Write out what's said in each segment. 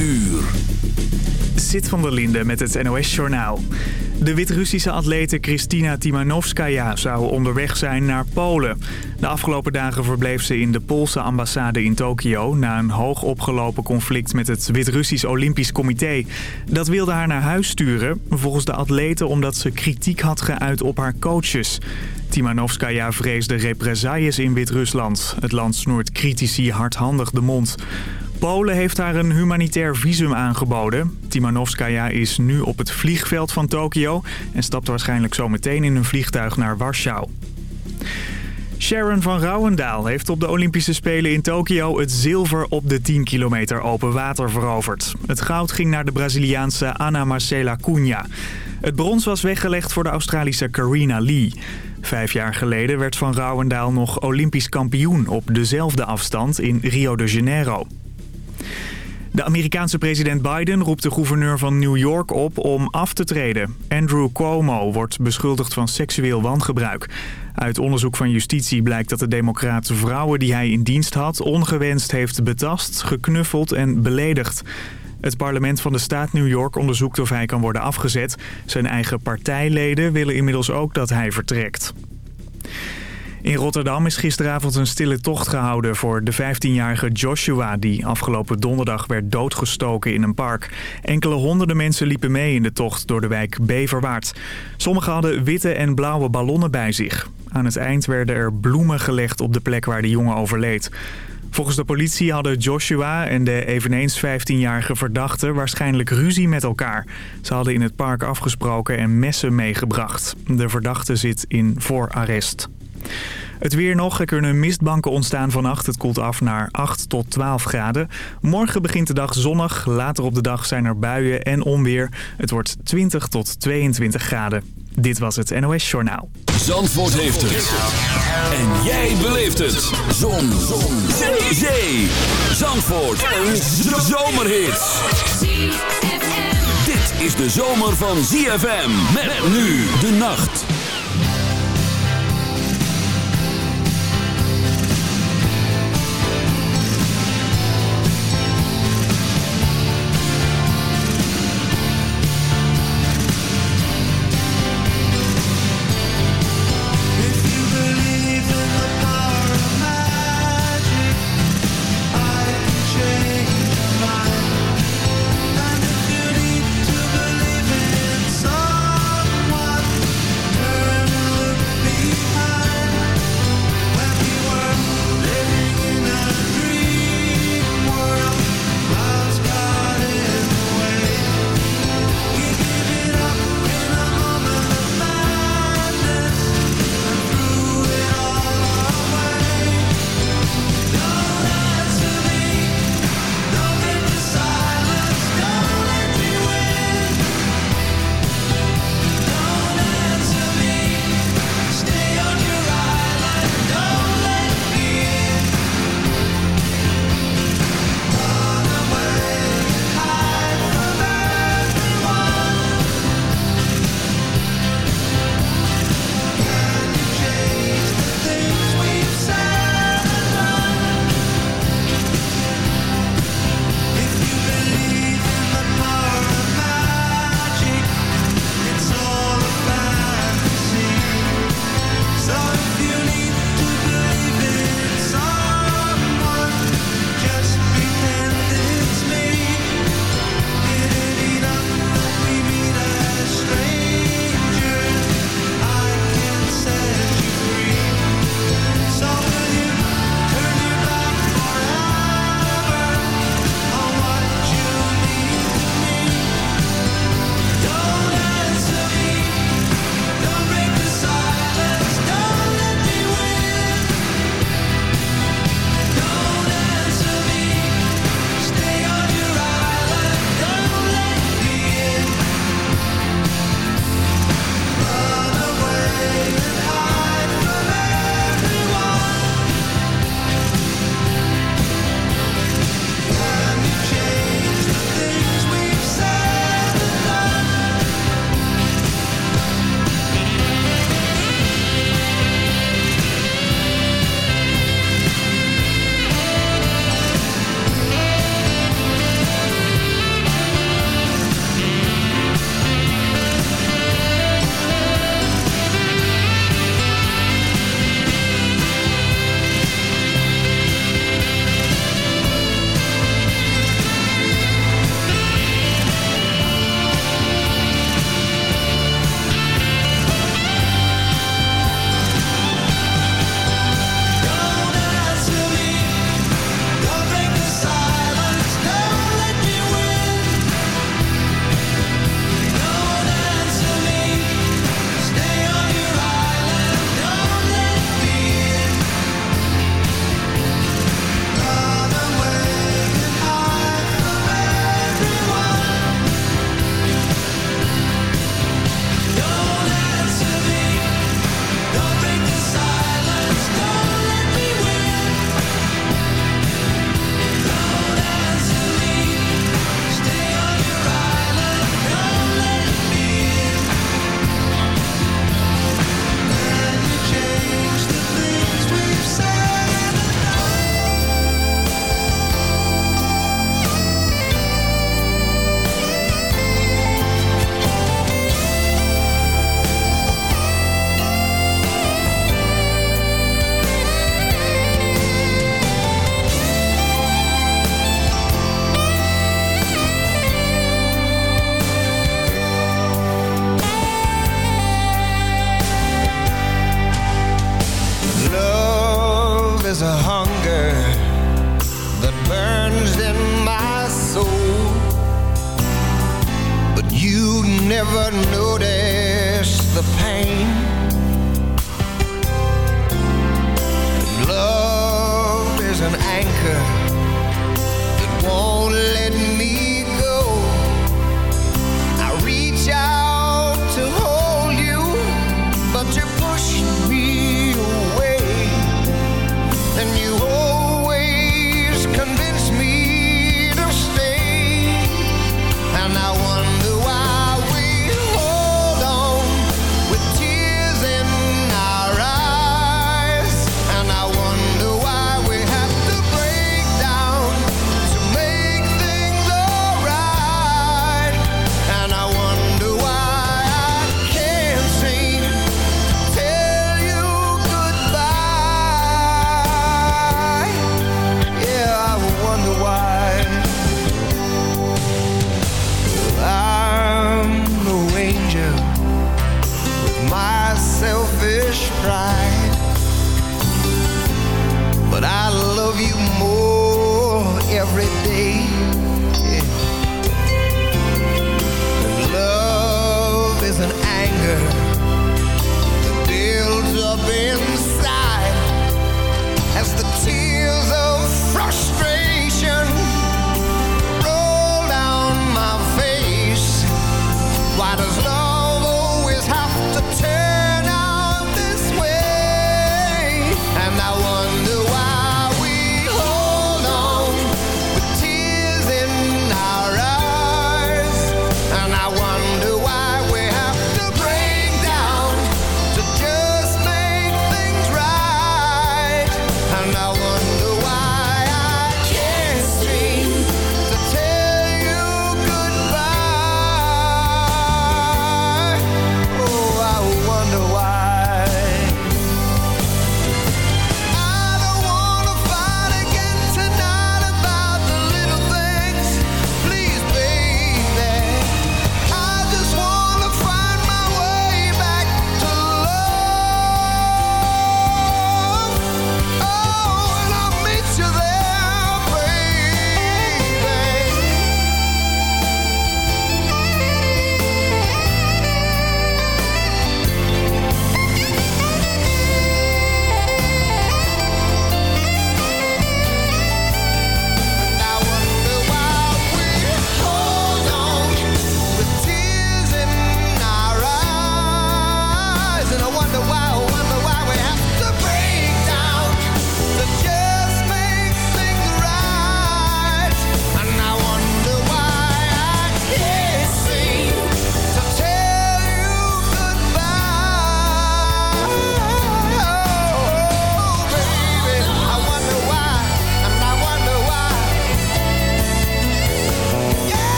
uur. Zit van der Linde met het NOS-journaal. De Wit-Russische atlete Kristina Timanovskaya zou onderweg zijn naar Polen. De afgelopen dagen verbleef ze in de Poolse ambassade in Tokio... na een hoog opgelopen conflict met het Wit-Russisch Olympisch Comité. Dat wilde haar naar huis sturen, volgens de atlete omdat ze kritiek had geuit op haar coaches. Timanovskaya vreesde represailles in Wit-Rusland. Het land snoert critici hardhandig de mond. Polen heeft haar een humanitair visum aangeboden. Timanovskaya is nu op het vliegveld van Tokio... en stapt waarschijnlijk zo meteen in een vliegtuig naar Warschau. Sharon van Rouwendaal heeft op de Olympische Spelen in Tokio het zilver op de 10 kilometer open water veroverd. Het goud ging naar de Braziliaanse Ana Marcela Cunha. Het brons was weggelegd voor de Australische Carina Lee. Vijf jaar geleden werd van Rouwendaal nog Olympisch kampioen op dezelfde afstand in Rio de Janeiro. De Amerikaanse president Biden roept de gouverneur van New York op om af te treden. Andrew Cuomo wordt beschuldigd van seksueel wangebruik. Uit onderzoek van justitie blijkt dat de democraat vrouwen die hij in dienst had... ongewenst heeft betast, geknuffeld en beledigd. Het parlement van de staat New York onderzoekt of hij kan worden afgezet. Zijn eigen partijleden willen inmiddels ook dat hij vertrekt. In Rotterdam is gisteravond een stille tocht gehouden voor de 15-jarige Joshua... die afgelopen donderdag werd doodgestoken in een park. Enkele honderden mensen liepen mee in de tocht door de wijk Beverwaard. Sommigen hadden witte en blauwe ballonnen bij zich. Aan het eind werden er bloemen gelegd op de plek waar de jongen overleed. Volgens de politie hadden Joshua en de eveneens 15-jarige verdachte waarschijnlijk ruzie met elkaar. Ze hadden in het park afgesproken en messen meegebracht. De verdachte zit in voorarrest. Het weer nog. Er kunnen mistbanken ontstaan vannacht. Het koelt af naar 8 tot 12 graden. Morgen begint de dag zonnig. Later op de dag zijn er buien en onweer. Het wordt 20 tot 22 graden. Dit was het NOS Journaal. Zandvoort heeft het. En jij beleeft het. Zon. Zon. Zee. Zee. Zandvoort. Een zomerhit. Dit is de zomer van ZFM. Met nu de nacht.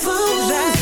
Voor. life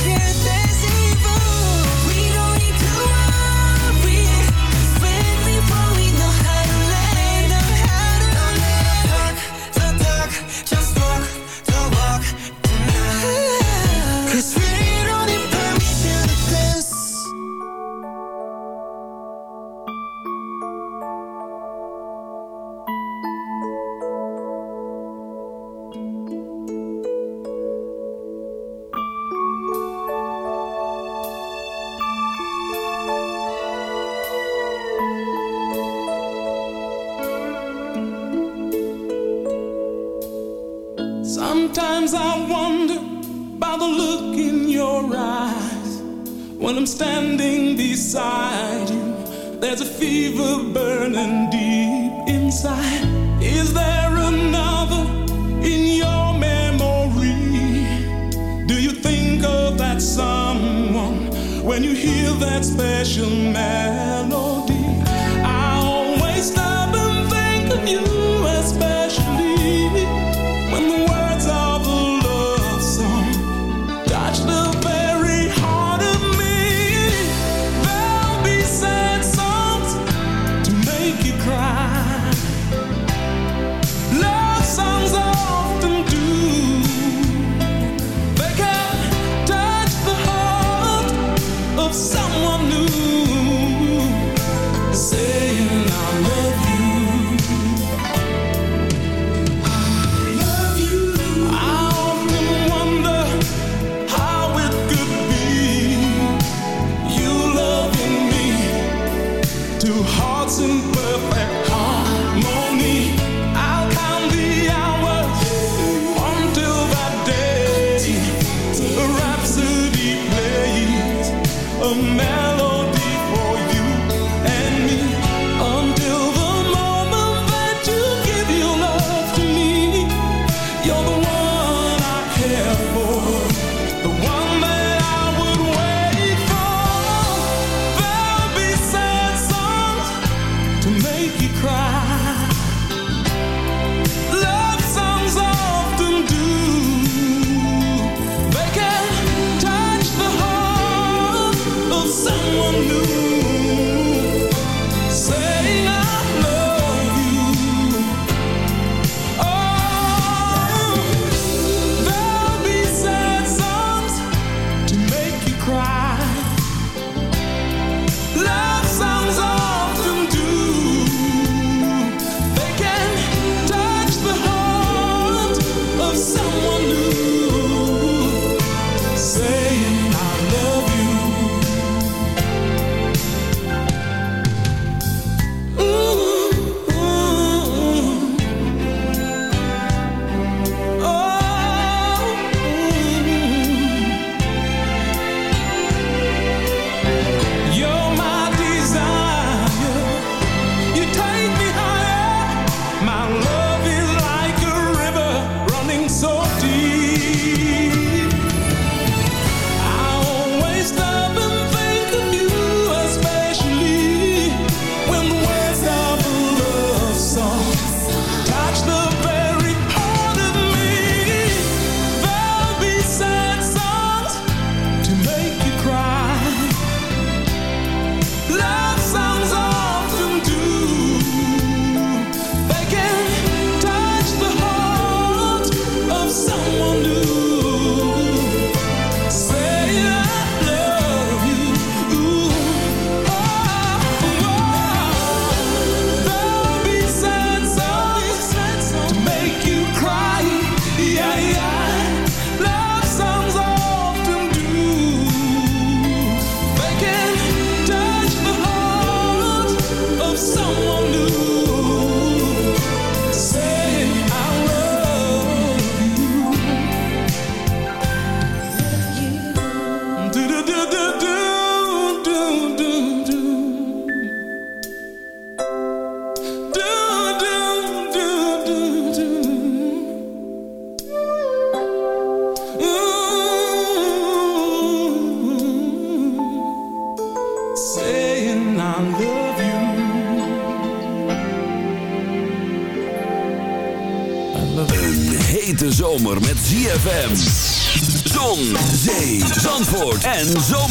two hearts in perfect harmony. And zo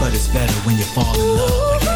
But it's better when you fall in love.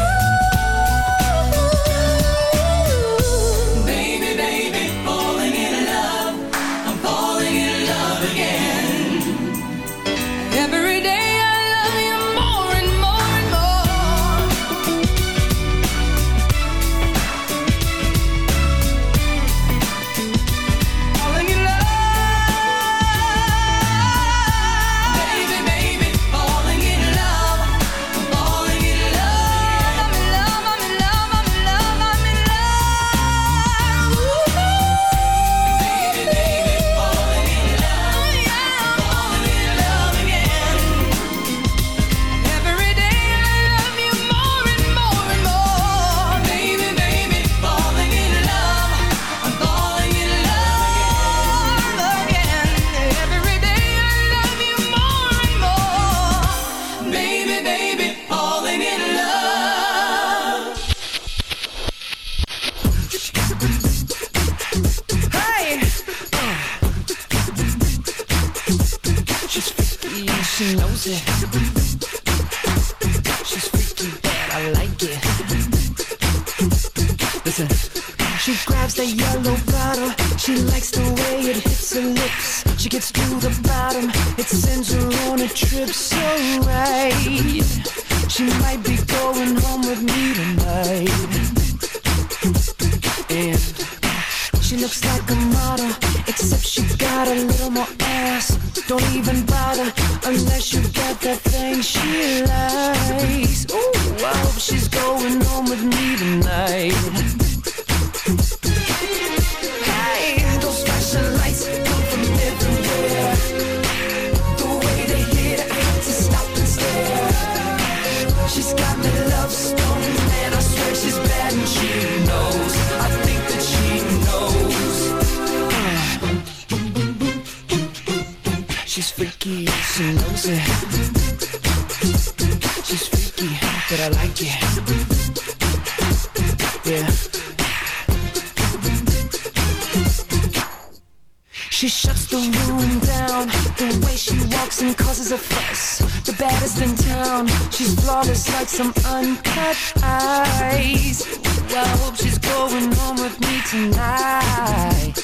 and causes a fuss. The baddest in town, she's flawless like some uncut ice. Well, I hope she's going home with me tonight.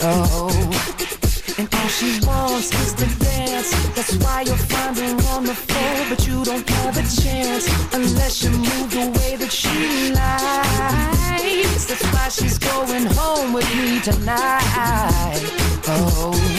Oh, and all she wants is to dance. That's why you're finding her on the floor, but you don't have a chance unless you move the way that she likes. That's why she's going home with me tonight. Oh.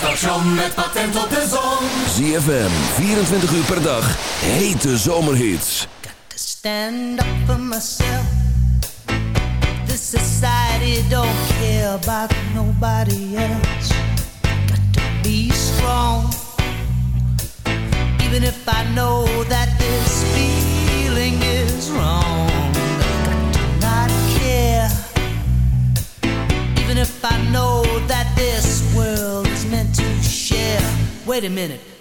station met patent op de zon. ZFM, 24 uur per dag, hete zomerhits. Got to stand up for myself. This society don't care about nobody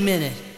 minute.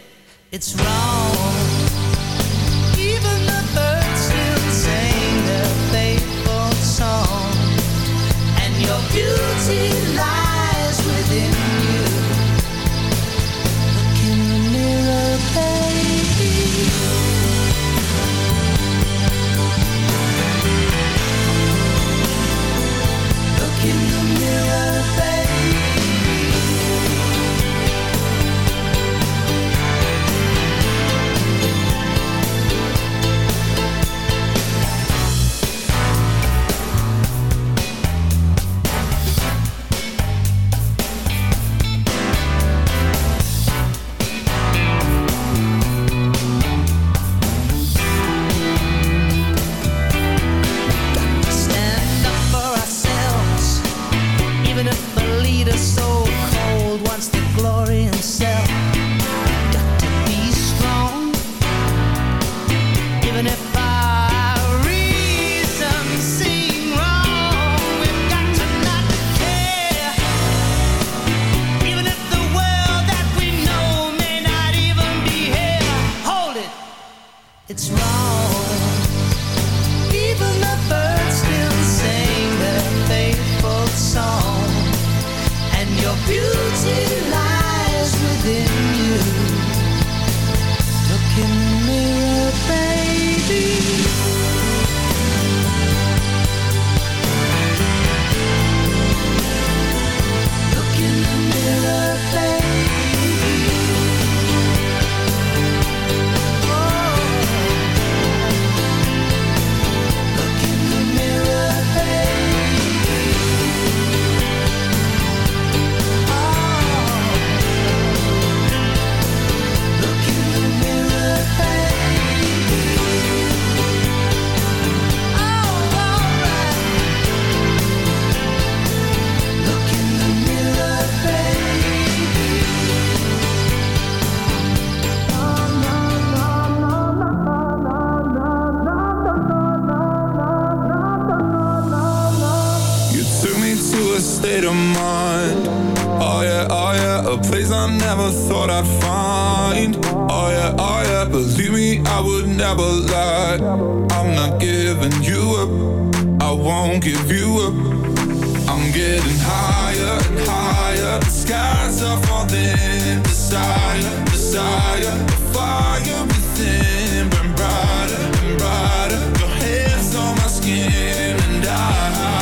and brighter and brighter. Your hands on my skin and I.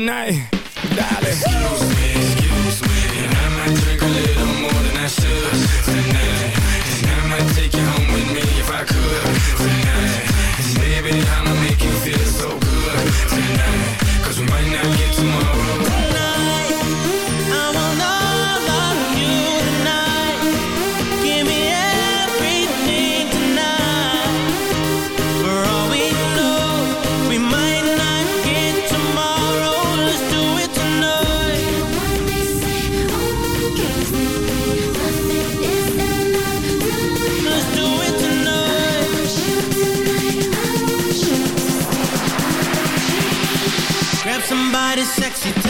Tonight, sexy,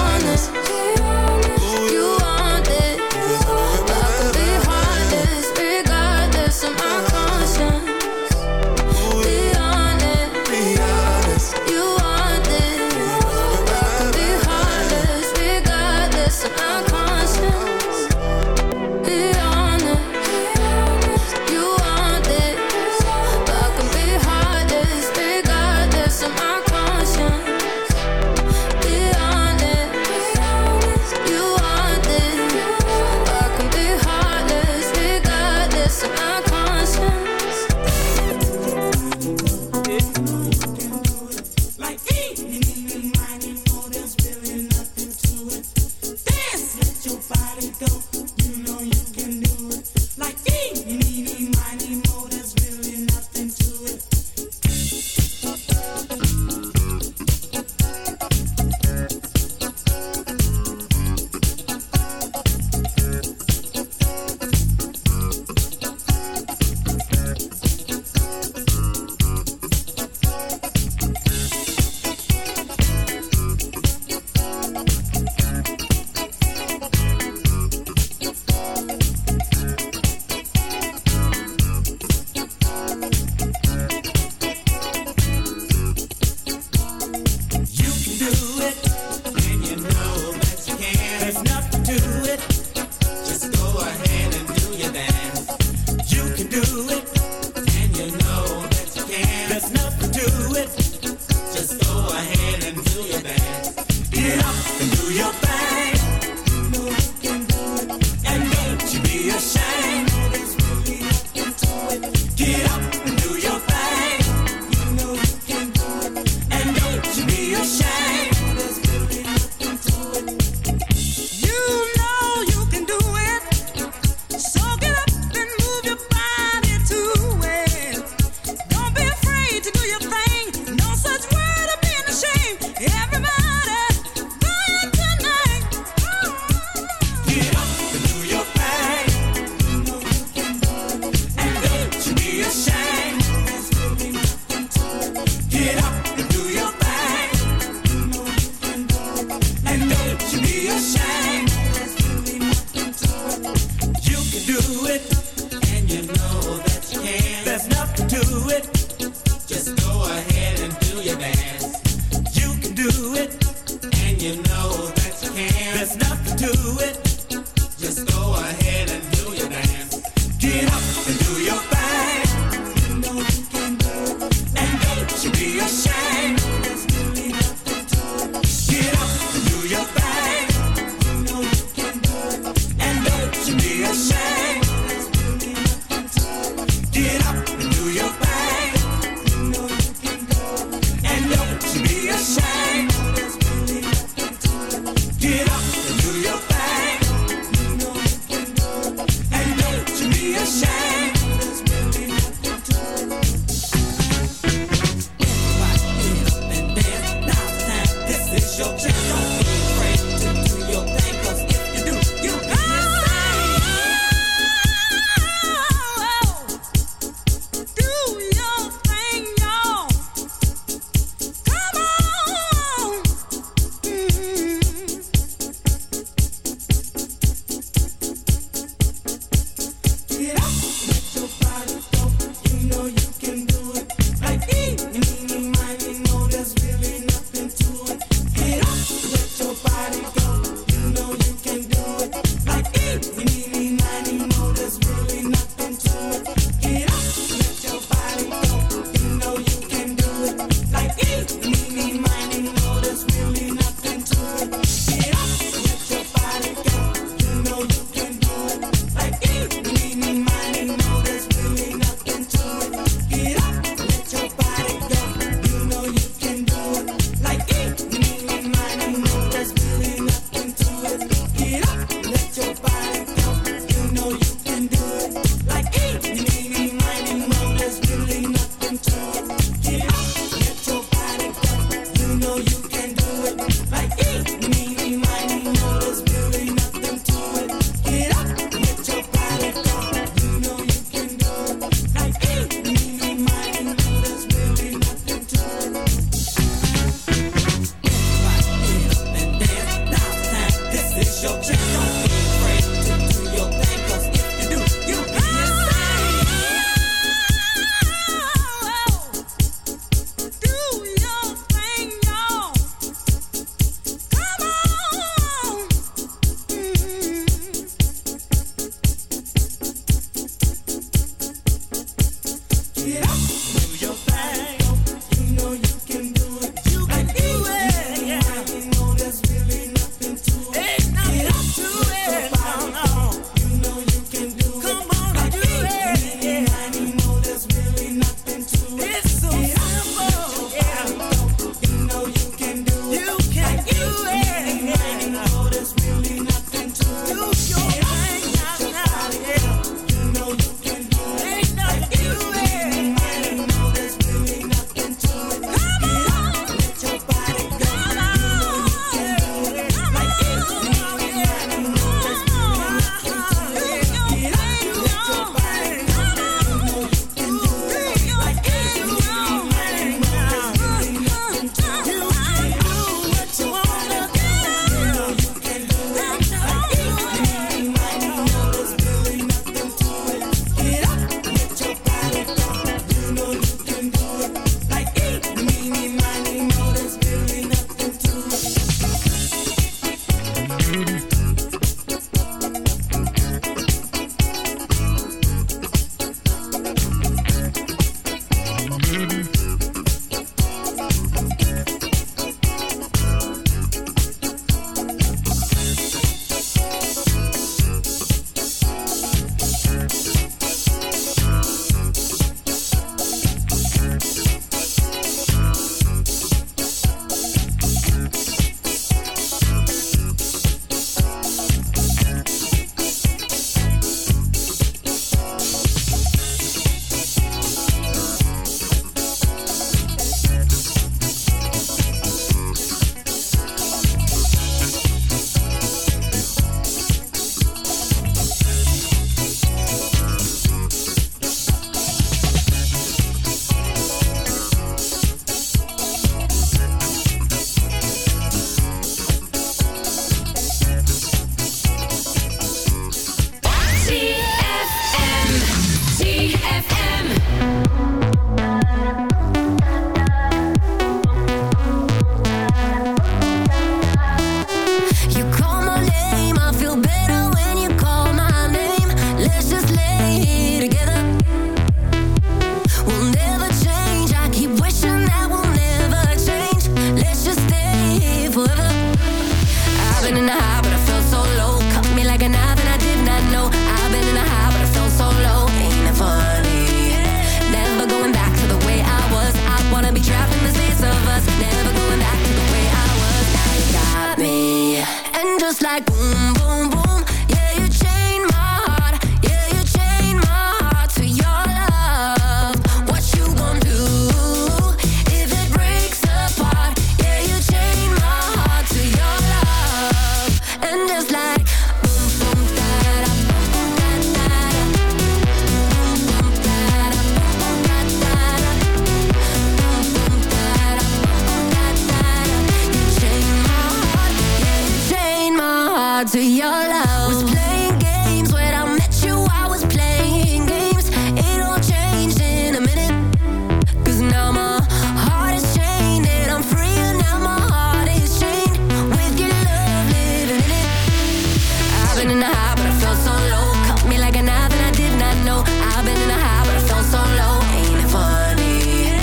in a high, but I felt so low. Me like I did not know. I've been in a high, but I felt so low. Ain't it funny?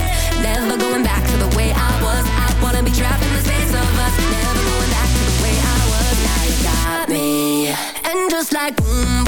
Never going back to the way I was. I wanna be trapped in the space of us. Never going back to the way I was. Got me, and just like boom.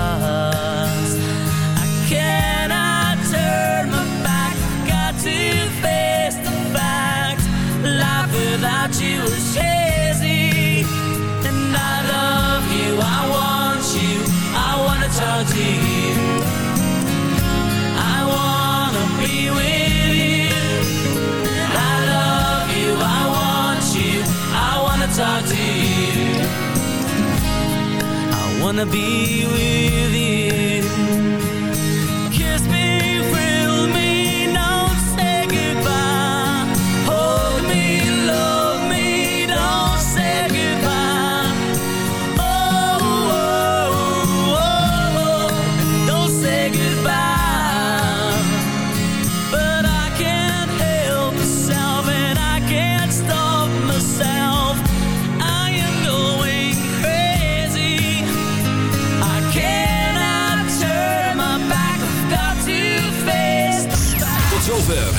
wanna be with you